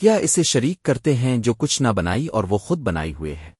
کیا اسے شریک کرتے ہیں جو کچھ نہ بنائی اور وہ خود بنائی ہوئے ہے؟